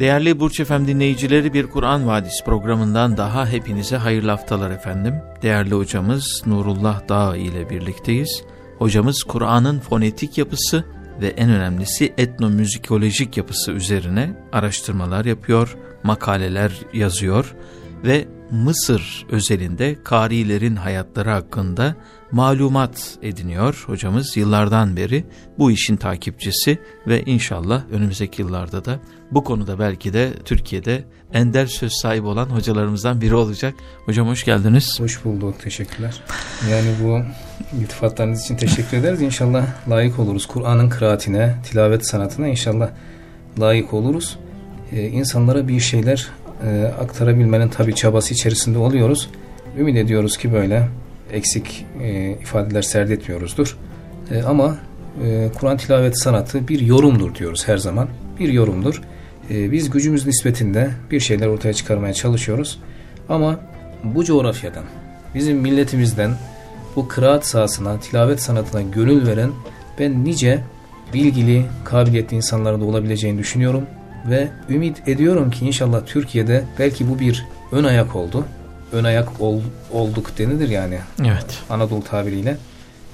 Değerli Burç Efem dinleyicileri bir Kur'an Vadisi programından daha hepinize hayırlı haftalar efendim. Değerli hocamız Nurullah Dağ ile birlikteyiz. Hocamız Kur'an'ın fonetik yapısı ve en önemlisi etnomüzikolojik yapısı üzerine araştırmalar yapıyor, makaleler yazıyor ve Mısır özelinde karilerin hayatları hakkında malumat ediniyor hocamız yıllardan beri bu işin takipçisi ve inşallah önümüzdeki yıllarda da bu konuda belki de Türkiye'de ender söz sahibi olan hocalarımızdan biri olacak. Hocam hoş geldiniz. Hoş bulduk teşekkürler. Yani bu iltifatlarınız için teşekkür ederiz. İnşallah layık oluruz. Kur'an'ın kıraatine, tilavet sanatına inşallah layık oluruz. Ee, insanlara bir şeyler e, aktarabilmenin tabi çabası içerisinde oluyoruz. Ümit ediyoruz ki böyle eksik e, ifadeler serdetmiyoruzdur. E, ama e, Kur'an tilavet sanatı bir yorumdur diyoruz her zaman. Bir yorumdur. E, biz gücümüz nispetinde bir şeyler ortaya çıkarmaya çalışıyoruz. Ama bu coğrafyadan, bizim milletimizden bu kıraat sahasına, tilavet sanatına gönül veren ben nice bilgili, kabiliyetli insanların da olabileceğini düşünüyorum. Ve ümit ediyorum ki inşallah Türkiye'de belki bu bir ön ayak oldu ön ayak ol, olduk denilir yani. Evet. Anadolu tabiriyle.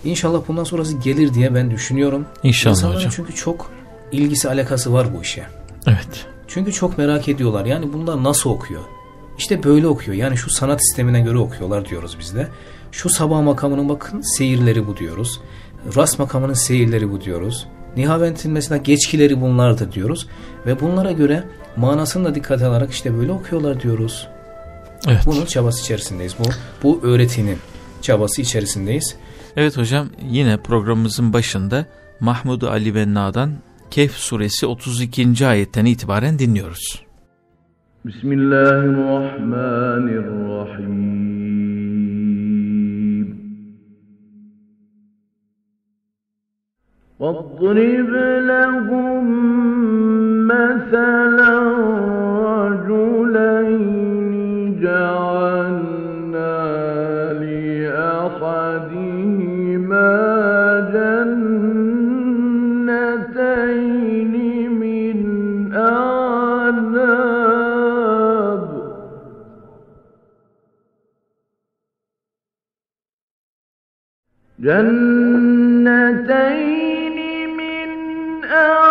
İnşallah bundan sonrası gelir diye ben düşünüyorum. İnşallah İnsanların hocam. çünkü çok ilgisi alakası var bu işe. Evet. Çünkü çok merak ediyorlar. Yani bunlar nasıl okuyor? İşte böyle okuyor. Yani şu sanat sistemine göre okuyorlar diyoruz biz de. Şu sabah makamının bakın seyirleri bu diyoruz. Ras makamının seyirleri bu diyoruz. Nihavent'in mesela geçkileri bunlardır diyoruz. Ve bunlara göre manasını da dikkat alarak işte böyle okuyorlar diyoruz. Evet. Bunun çabası içerisindeyiz. Bu, bu öğretinin çabası içerisindeyiz. Evet hocam yine programımızın başında Mahmud Ali Benna'dan Kehf suresi 32. ayetten itibaren dinliyoruz. Bismillahirrahmanirrahim. واضرب لهم مثلا رجلين جعلنا لأحدهما جنتين من أعناب. جنتين أَرَادَ